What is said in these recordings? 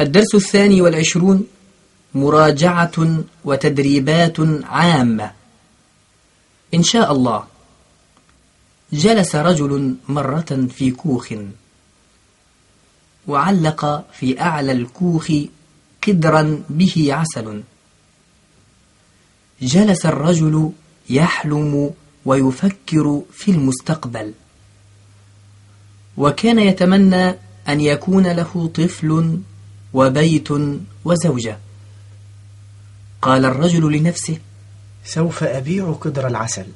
الدرس الثاني والعشرون مراجعة وتدريبات عامة. إن شاء الله. جلس رجل مرة في كوخ. وعلق في أعلى الكوخ قدرا به عسل. جلس الرجل يحلم ويفكر في المستقبل. وكان يتمنى أن يكون له طفل وبيت وزوجة. قال الرجل لنفسه سوف أبيع قدر العسل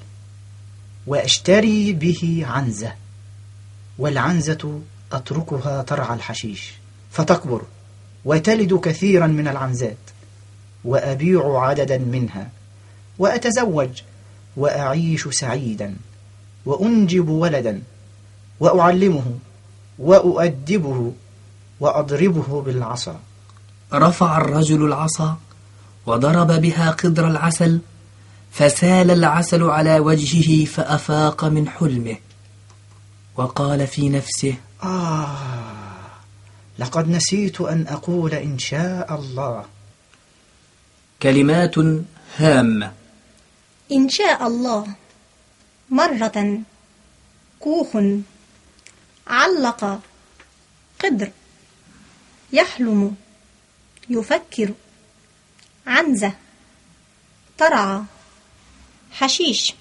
وأشتري به عنزة والعنزة أتركها ترعى الحشيش فتكبر وتلد كثيرا من العنزات وأبيع عددا منها وأتزوج وأعيش سعيدا وأنجب ولدا وأعلمه وأؤدبه وأضربه بالعصا. رفع الرجل العصا وضرب بها قدر العسل فسال العسل على وجهه فأفاق من حلمه. وقال في نفسه آه لقد نسيت أن أقول إن شاء الله. كلمات هامة. إن شاء الله. مرة كوخ علق قدر. يحلم يفكر عنزة ترعى حشيش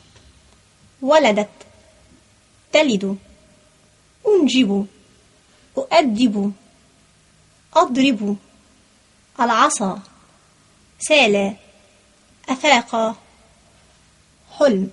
ولدت تلد أنجب أؤدب أضرب العصا سال أفاق حلم.